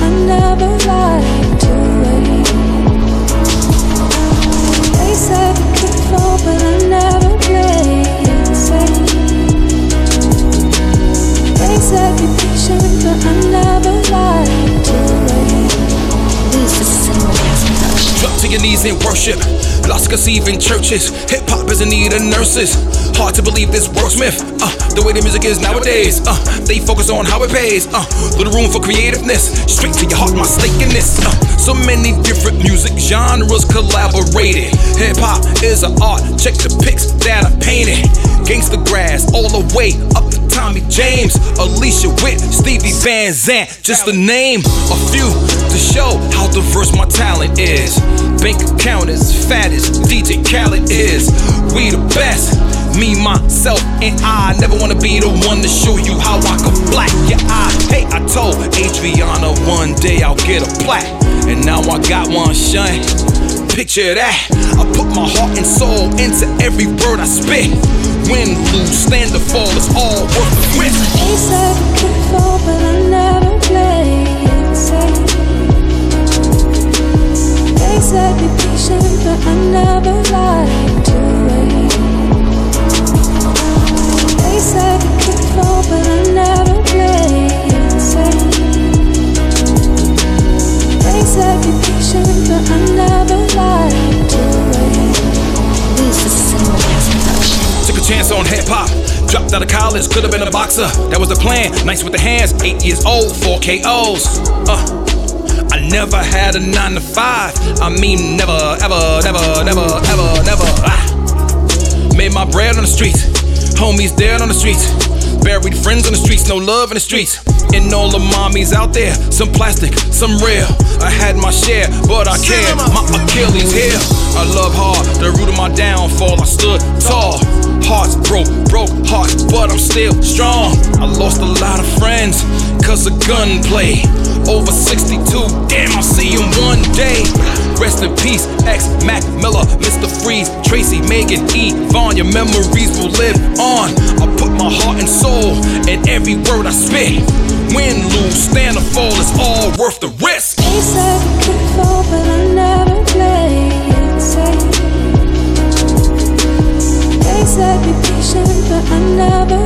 I never lied to praise and worship. Lost conceiving churches. Hip hop is in need of nurses. Hard to believe this wordsmith. Uh, the way the music is nowadays. Uh, they focus on how it pays. Uh, little room for creativeness. Straight to your heart, my stake in. Uh, so many different music genres collaborated. Hip hop is an art. Check the pics that I painted. Gangsta grass all the way up to Tommy James, Alicia Witt, Stevie Van Zandt, just to name a few to show how diverse my talent is. Bank account is fat as DJ Khaled is. We the best. Me, myself, and I never wanna be the one to show you how I can black your eye. Hey, I told Adriana one day I'll get a plaque, and now I got one, shun. Picture that. I put my heart and soul into every word I spit. Win, lose, stand or fall, it's all worth the risk. Hip hop. Dropped out of college, could have been a boxer. That was the plan. Nice with the hands. Eight years old, four KOs. Uh. I never had a nine to five. I mean, never, ever, never, never, ever, never. Ah. Made my bread on the streets. Homies dead on the streets. Buried friends on the streets, no love in the streets. And all the mommies out there, some plastic, some real. I had my share, but I care. My Achilles heel. I love hard, the root of my downfall. I stood tall. Hearts broke, broke hearts, but I'm still strong. I lost a lot of friends, cause of gunplay. Over 62, damn, I'll see him one day. Rest in peace, X, Mac Miller, Mr. Freeze, Tracy, Megan, E, Vaughn. Your memories will live on. I put my heart and soul in every word I spit. Win, lose, stand or fall, it's all worth the risk. I never